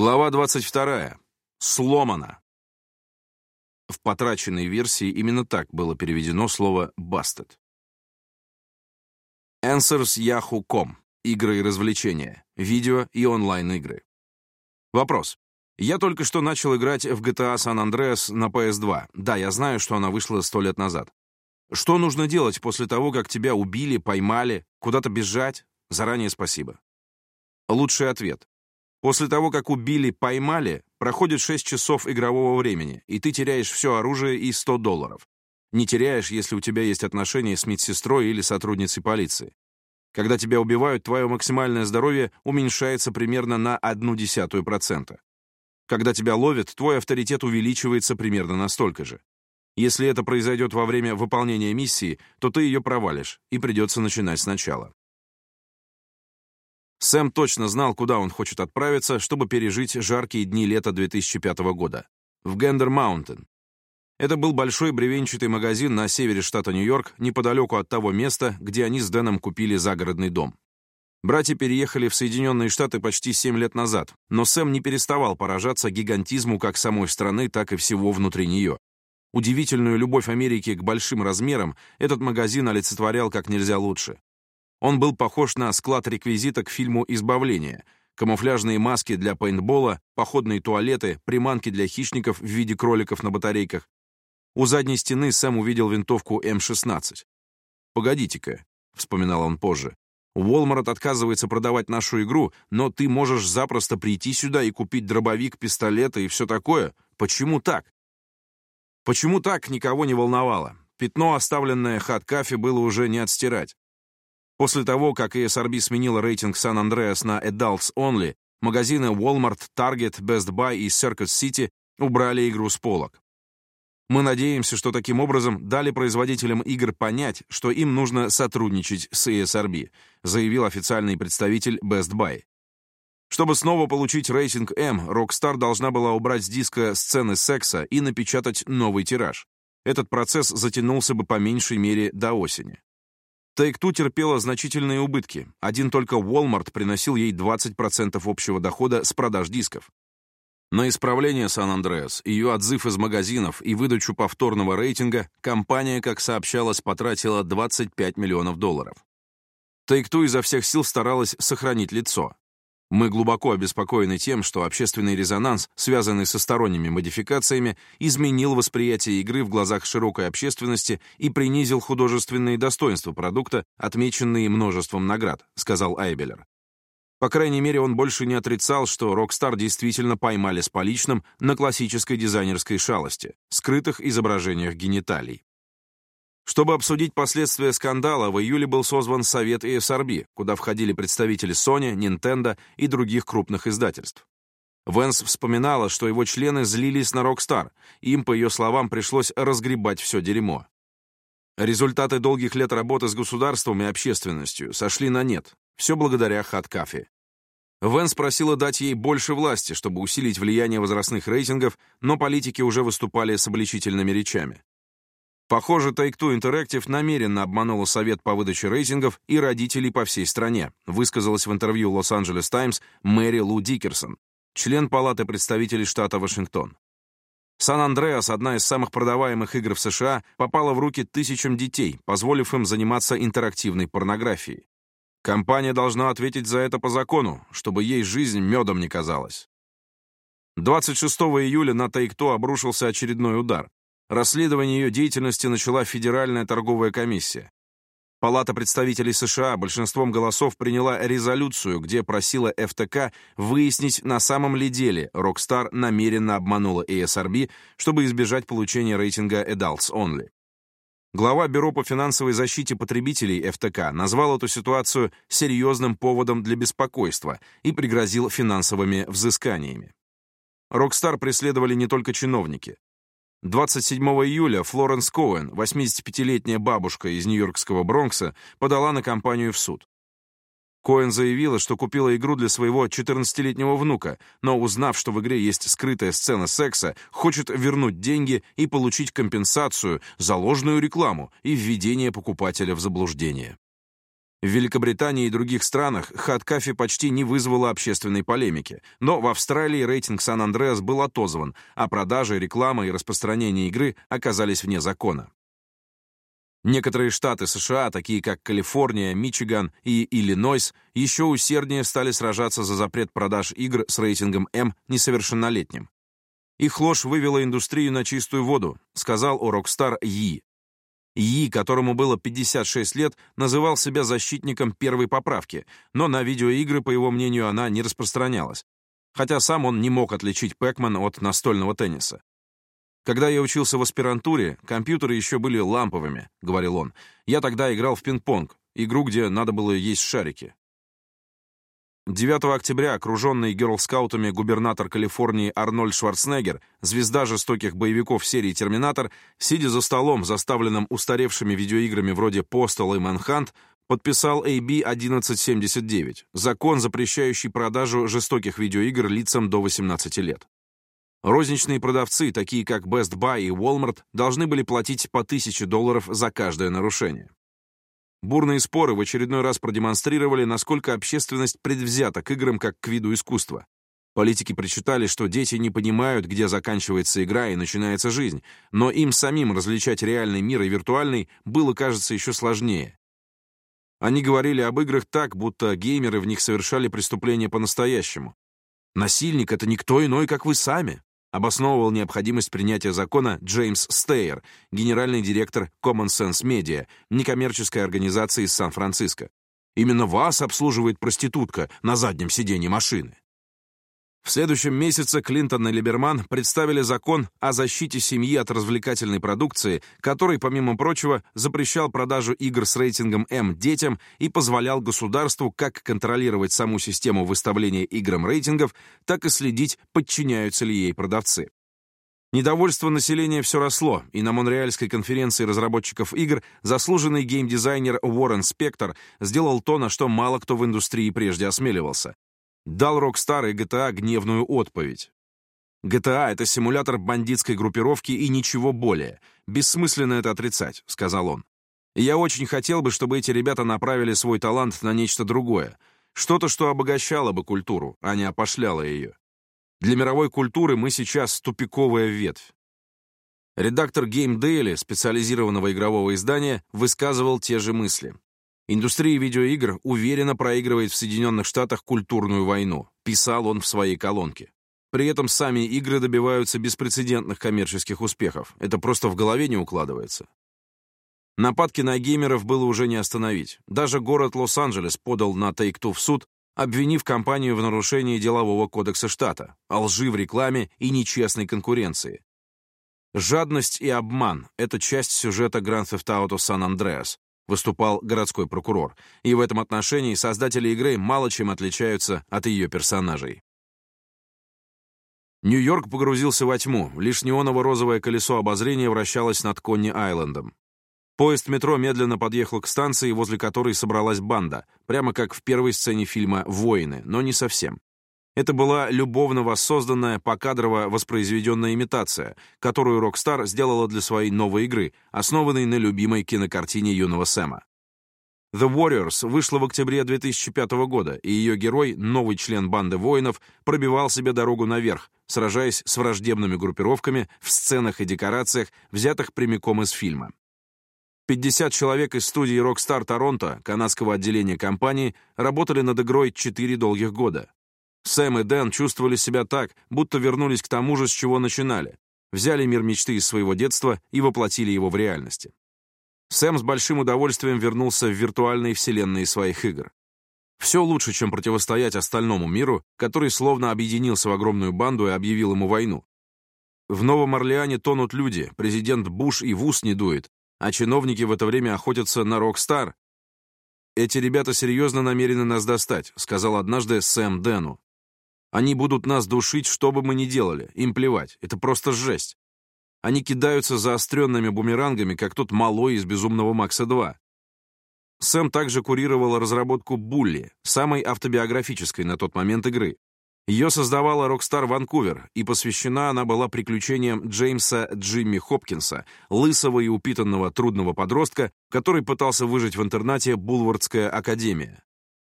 Глава 22. Сломано. В потраченной версии именно так было переведено слово «бастед». Answers Yahoo.com. Игры и развлечения. Видео и онлайн-игры. Вопрос. Я только что начал играть в GTA San Andreas на PS2. Да, я знаю, что она вышла сто лет назад. Что нужно делать после того, как тебя убили, поймали, куда-то бежать? Заранее спасибо. Лучший ответ После того, как убили, поймали, проходит 6 часов игрового времени, и ты теряешь все оружие и 100 долларов. Не теряешь, если у тебя есть отношения с медсестрой или сотрудницей полиции. Когда тебя убивают, твое максимальное здоровье уменьшается примерно на 0,1%. Когда тебя ловят, твой авторитет увеличивается примерно настолько же. Если это произойдет во время выполнения миссии, то ты ее провалишь, и придется начинать сначала. Сэм точно знал, куда он хочет отправиться, чтобы пережить жаркие дни лета 2005 года. В Гендер Маунтин. Это был большой бревенчатый магазин на севере штата Нью-Йорк, неподалеку от того места, где они с Дэном купили загородный дом. Братья переехали в Соединенные Штаты почти 7 лет назад, но Сэм не переставал поражаться гигантизму как самой страны, так и всего внутри нее. Удивительную любовь Америки к большим размерам этот магазин олицетворял как нельзя лучше. Он был похож на склад реквизита к фильму «Избавление», камуфляжные маски для пейнтбола, походные туалеты, приманки для хищников в виде кроликов на батарейках. У задней стены Сэм увидел винтовку М-16. «Погодите-ка», — вспоминал он позже, Уолмарт отказывается продавать нашу игру, но ты можешь запросто прийти сюда и купить дробовик, пистолеты и все такое. Почему так? Почему так, никого не волновало. Пятно, оставленное хат-кафе, было уже не отстирать. После того, как ESRB сменила рейтинг San Andreas на Adults Only, магазины Walmart, Target, Best Buy и Circuit City убрали игру с полок. Мы надеемся, что таким образом дали производителям игр понять, что им нужно сотрудничать с ESRB, заявил официальный представитель Best Buy. Чтобы снова получить рейтинг M, Rockstar должна была убрать с диска сцены секса и напечатать новый тираж. Этот процесс затянулся бы по меньшей мере до осени. Take-Two терпела значительные убытки. Один только Walmart приносил ей 20% общего дохода с продаж дисков. На исправление Сан-Андреас, ее отзыв из магазинов и выдачу повторного рейтинга компания, как сообщалось, потратила 25 миллионов долларов. Take-Two изо всех сил старалась сохранить лицо. Мы глубоко обеспокоены тем, что общественный резонанс, связанный со сторонними модификациями, изменил восприятие игры в глазах широкой общественности и принизил художественные достоинства продукта, отмеченные множеством наград, сказал Айбелер. По крайней мере, он больше не отрицал, что Rockstar действительно поймали с поличным на классической дизайнерской шалости, скрытых изображениях гениталий. Чтобы обсудить последствия скандала, в июле был созван Совет ESRB, куда входили представители Sony, Nintendo и других крупных издательств. Венс вспоминала, что его члены злились на Rockstar, им, по ее словам, пришлось разгребать все дерьмо. Результаты долгих лет работы с государством и общественностью сошли на нет. Все благодаря Hot Coffee. Вэнс просила дать ей больше власти, чтобы усилить влияние возрастных рейтингов, но политики уже выступали с обличительными речами. Похоже, Take-Two Interactive намеренно обманула совет по выдаче рейтингов и родителей по всей стране, высказалась в интервью Los Angeles Times Мэри Лу Дикерсон, член Палаты представителей штата Вашингтон. «Сан-Андреас», одна из самых продаваемых игр в США, попала в руки тысячам детей, позволив им заниматься интерактивной порнографией. Компания должна ответить за это по закону, чтобы ей жизнь медом не казалась. 26 июля на Take-Two обрушился очередной удар. Расследование ее деятельности начала Федеральная торговая комиссия. Палата представителей США большинством голосов приняла резолюцию, где просила ФТК выяснить, на самом ли деле Rockstar намеренно обманула ASRB, чтобы избежать получения рейтинга Adults Only. Глава Бюро по финансовой защите потребителей ФТК назвал эту ситуацию серьезным поводом для беспокойства и пригрозил финансовыми взысканиями. Rockstar преследовали не только чиновники. 27 июля Флоренс Коэн, 85-летняя бабушка из Нью-Йоркского Бронкса, подала на компанию в суд. Коэн заявила, что купила игру для своего 14-летнего внука, но, узнав, что в игре есть скрытая сцена секса, хочет вернуть деньги и получить компенсацию за ложную рекламу и введение покупателя в заблуждение. В Великобритании и других странах хат-кафе почти не вызвало общественной полемики, но в Австралии рейтинг «Сан-Андреас» был отозван, а продажи, реклама и распространение игры оказались вне закона. Некоторые штаты США, такие как Калифорния, Мичиган и Иллинойс, еще усерднее стали сражаться за запрет продаж игр с рейтингом М несовершеннолетним. Их ложь вывела индустрию на чистую воду, сказал о Rockstar Yi, Ии, которому было 56 лет, называл себя защитником первой поправки, но на видеоигры, по его мнению, она не распространялась. Хотя сам он не мог отличить Пэкман от настольного тенниса. «Когда я учился в аспирантуре, компьютеры еще были ламповыми», — говорил он. «Я тогда играл в пинг-понг, игру, где надо было есть шарики. 9 октября окруженный герлскаутами губернатор Калифорнии Арнольд Шварценеггер, звезда жестоких боевиков серии «Терминатор», сидя за столом, заставленным устаревшими видеоиграми вроде «Постал» и «Манхант», подписал AB 1179, закон, запрещающий продажу жестоких видеоигр лицам до 18 лет. Розничные продавцы, такие как Best Buy и Walmart, должны были платить по 1000 долларов за каждое нарушение. Бурные споры в очередной раз продемонстрировали, насколько общественность предвзята к играм как к виду искусства. Политики причитали, что дети не понимают, где заканчивается игра и начинается жизнь, но им самим различать реальный мир и виртуальный было, кажется, еще сложнее. Они говорили об играх так, будто геймеры в них совершали преступления по-настоящему. Насильник — это никто иной, как вы сами обосновывал необходимость принятия закона Джеймс Стейер, генеральный директор Common Sense Media, некоммерческой организации из Сан-Франциско. Именно вас обслуживает проститутка на заднем сиденье машины. В следующем месяце Клинтон и Либерман представили закон о защите семьи от развлекательной продукции, который, помимо прочего, запрещал продажу игр с рейтингом М детям и позволял государству как контролировать саму систему выставления играм рейтингов, так и следить, подчиняются ли ей продавцы. Недовольство населения все росло, и на Монреальской конференции разработчиков игр заслуженный геймдизайнер Уоррен Спектор сделал то, на что мало кто в индустрии прежде осмеливался дал Rockstar и GTA гневную отповедь. GTA — это симулятор бандитской группировки и ничего более. Бессмысленно это отрицать, — сказал он. Я очень хотел бы, чтобы эти ребята направили свой талант на нечто другое. Что-то, что обогащало бы культуру, а не опошляло ее. Для мировой культуры мы сейчас тупиковая ветвь. Редактор Game Daily, специализированного игрового издания, высказывал те же мысли. Индустрия видеоигр уверенно проигрывает в Соединенных Штатах культурную войну, писал он в своей колонке. При этом сами игры добиваются беспрецедентных коммерческих успехов. Это просто в голове не укладывается. Нападки на геймеров было уже не остановить. Даже город Лос-Анджелес подал на Take-Two в суд, обвинив компанию в нарушении делового кодекса штата, о лжи в рекламе и нечестной конкуренции. Жадность и обман — это часть сюжета Grand Theft Auto San Andreas, выступал городской прокурор, и в этом отношении создатели игры мало чем отличаются от ее персонажей. Нью-Йорк погрузился во тьму, лишь неоново-розовое колесо обозрения вращалось над Конни-Айлендом. Поезд метро медленно подъехал к станции, возле которой собралась банда, прямо как в первой сцене фильма «Воины», но не совсем. Это была любовно воссозданная, покадрово воспроизведенная имитация, которую Rockstar сделала для своей новой игры, основанной на любимой кинокартине юного Сэма. «The Warriors» вышла в октябре 2005 года, и ее герой, новый член банды воинов, пробивал себе дорогу наверх, сражаясь с враждебными группировками в сценах и декорациях, взятых прямиком из фильма. 50 человек из студии Rockstar Toronto, канадского отделения компании, работали над игрой 4 долгих года. Сэм и Дэн чувствовали себя так, будто вернулись к тому же, с чего начинали. Взяли мир мечты из своего детства и воплотили его в реальности. Сэм с большим удовольствием вернулся в виртуальные вселенные своих игр. Все лучше, чем противостоять остальному миру, который словно объединился в огромную банду и объявил ему войну. В Новом Орлеане тонут люди, президент Буш и в ус не дует, а чиновники в это время охотятся на Rockstar. «Эти ребята серьезно намерены нас достать», — сказал однажды Сэм Дэну. Они будут нас душить, что бы мы ни делали. Им плевать. Это просто жесть. Они кидаются заостренными бумерангами, как тот малой из «Безумного Макса-2». Сэм также курировал разработку «Bully», самой автобиографической на тот момент игры. Ее создавала «Rockstar Vancouver», и посвящена она была приключениям Джеймса Джимми Хопкинса, лысого и упитанного трудного подростка, который пытался выжить в интернате «Буллвортская академия».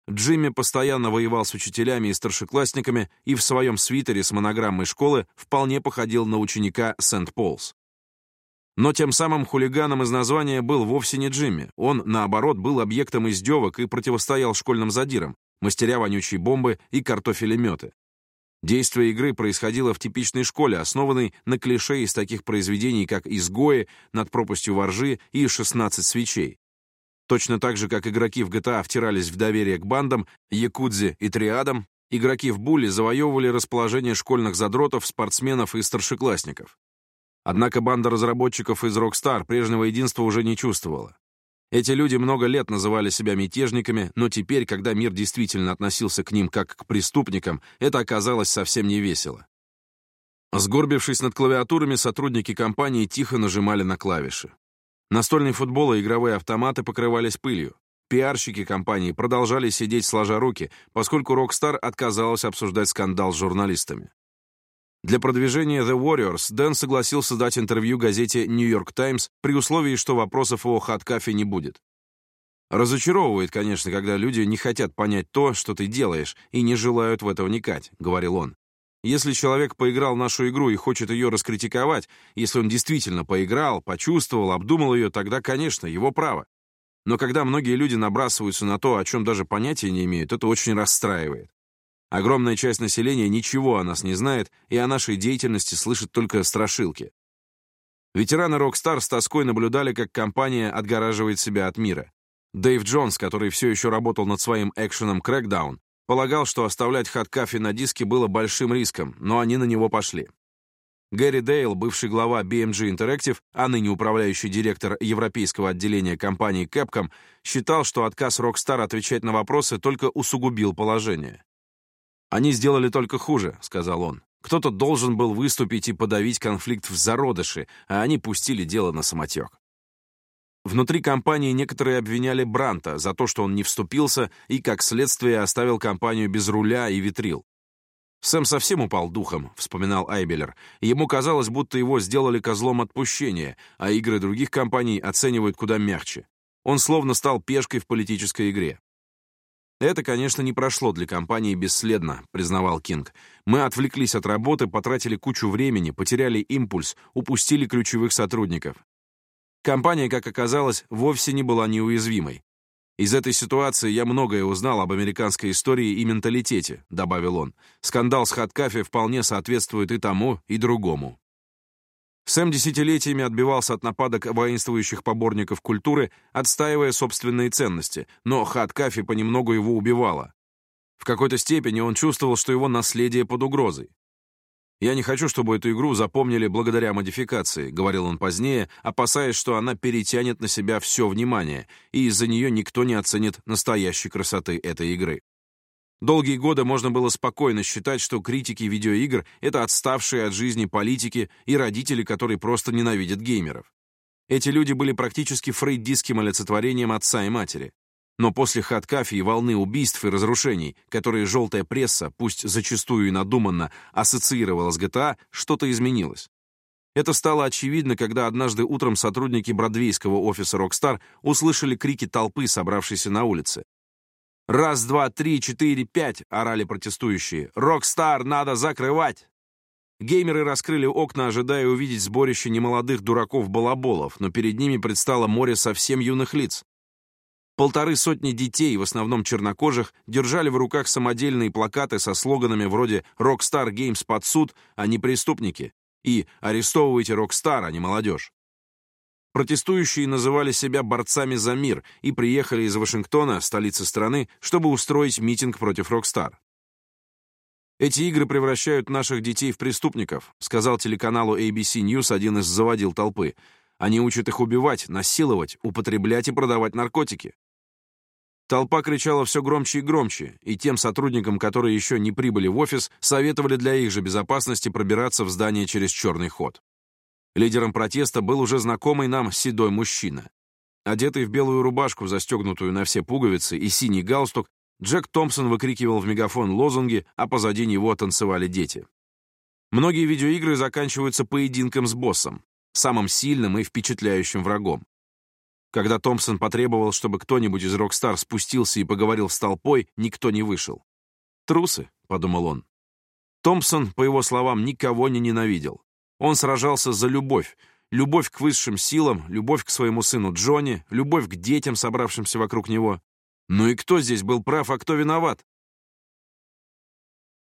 Джимми постоянно воевал с учителями и старшеклассниками и в своем свитере с монограммой школы вполне походил на ученика Сент-Полс. Но тем самым хулиганом из названия был вовсе не Джимми. Он, наоборот, был объектом издевок и противостоял школьным задирам, мастеря вонючей бомбы и картофелеметы. Действие игры происходило в типичной школе, основанной на клише из таких произведений, как «Изгои», «Над пропастью воржи» и «16 свечей». Точно так же, как игроки в GTA втирались в доверие к бандам, якудзе и триадам, игроки в Буле завоевывали расположение школьных задротов, спортсменов и старшеклассников. Однако банда разработчиков из Rockstar прежнего единства уже не чувствовала. Эти люди много лет называли себя мятежниками, но теперь, когда мир действительно относился к ним как к преступникам, это оказалось совсем не весело. Сгорбившись над клавиатурами, сотрудники компании тихо нажимали на клавиши. Настольный футбол и игровые автоматы покрывались пылью. Пиарщики компании продолжали сидеть сложа руки, поскольку Rockstar отказалась обсуждать скандал с журналистами. Для продвижения The Warriors Дэн согласился дать интервью газете New York Times при условии, что вопросов о хаткафе не будет. «Разочаровывает, конечно, когда люди не хотят понять то, что ты делаешь, и не желают в это вникать», — говорил он. Если человек поиграл нашу игру и хочет ее раскритиковать, если он действительно поиграл, почувствовал, обдумал ее, тогда, конечно, его право. Но когда многие люди набрасываются на то, о чем даже понятия не имеют, это очень расстраивает. Огромная часть населения ничего о нас не знает и о нашей деятельности слышит только страшилки. Ветераны Rockstar с тоской наблюдали, как компания отгораживает себя от мира. Дэйв Джонс, который все еще работал над своим экшеном Crackdown, Полагал, что оставлять Хаткафи на диске было большим риском, но они на него пошли. Гэри Дейл, бывший глава BMG Interactive, а ныне управляющий директор европейского отделения компании Capcom, считал, что отказ Rockstar отвечать на вопросы только усугубил положение. «Они сделали только хуже», — сказал он. «Кто-то должен был выступить и подавить конфликт в зародыше, а они пустили дело на самотек». Внутри компании некоторые обвиняли Бранта за то, что он не вступился и, как следствие, оставил компанию без руля и витрил. «Сэм совсем упал духом», — вспоминал Айбелер. «Ему казалось, будто его сделали козлом отпущения, а игры других компаний оценивают куда мягче. Он словно стал пешкой в политической игре». «Это, конечно, не прошло для компании бесследно», — признавал Кинг. «Мы отвлеклись от работы, потратили кучу времени, потеряли импульс, упустили ключевых сотрудников. Компания, как оказалось, вовсе не была неуязвимой. «Из этой ситуации я многое узнал об американской истории и менталитете», — добавил он. «Скандал с Хаткафе вполне соответствует и тому, и другому». Сэм десятилетиями отбивался от нападок воинствующих поборников культуры, отстаивая собственные ценности, но Хаткафи понемногу его убивала. В какой-то степени он чувствовал, что его наследие под угрозой. «Я не хочу, чтобы эту игру запомнили благодаря модификации», — говорил он позднее, опасаясь, что она перетянет на себя все внимание, и из-за нее никто не оценит настоящей красоты этой игры. Долгие годы можно было спокойно считать, что критики видеоигр — это отставшие от жизни политики и родители, которые просто ненавидят геймеров. Эти люди были практически фрейдистским олицетворением отца и матери. Но после Hot Coffee и волны убийств и разрушений, которые желтая пресса, пусть зачастую и надуманно, ассоциировала с GTA, а, что-то изменилось. Это стало очевидно, когда однажды утром сотрудники бродвейского офиса Rockstar услышали крики толпы, собравшейся на улице. «Раз, два, три, четыре, пять!» — орали протестующие. «Rockstar надо закрывать!» Геймеры раскрыли окна, ожидая увидеть сборище немолодых дураков-балаболов, но перед ними предстало море совсем юных лиц. Полторы сотни детей, в основном чернокожих, держали в руках самодельные плакаты со слоганами вроде «Rockstar Games под суд, а не преступники» и «Арестовывайте Rockstar, а не молодежь». Протестующие называли себя борцами за мир и приехали из Вашингтона, столицы страны, чтобы устроить митинг против Rockstar. «Эти игры превращают наших детей в преступников», сказал телеканалу ABC News один из заводил толпы. «Они учат их убивать, насиловать, употреблять и продавать наркотики. Толпа кричала все громче и громче, и тем сотрудникам, которые еще не прибыли в офис, советовали для их же безопасности пробираться в здание через черный ход. Лидером протеста был уже знакомый нам седой мужчина. Одетый в белую рубашку, застегнутую на все пуговицы, и синий галстук, Джек Томпсон выкрикивал в мегафон лозунги, а позади него танцевали дети. Многие видеоигры заканчиваются поединком с боссом, самым сильным и впечатляющим врагом. Когда Томпсон потребовал, чтобы кто-нибудь из «Rockstar» спустился и поговорил с толпой, никто не вышел. «Трусы», — подумал он. Томпсон, по его словам, никого не ненавидел. Он сражался за любовь. Любовь к высшим силам, любовь к своему сыну Джонни, любовь к детям, собравшимся вокруг него. Ну и кто здесь был прав, а кто виноват?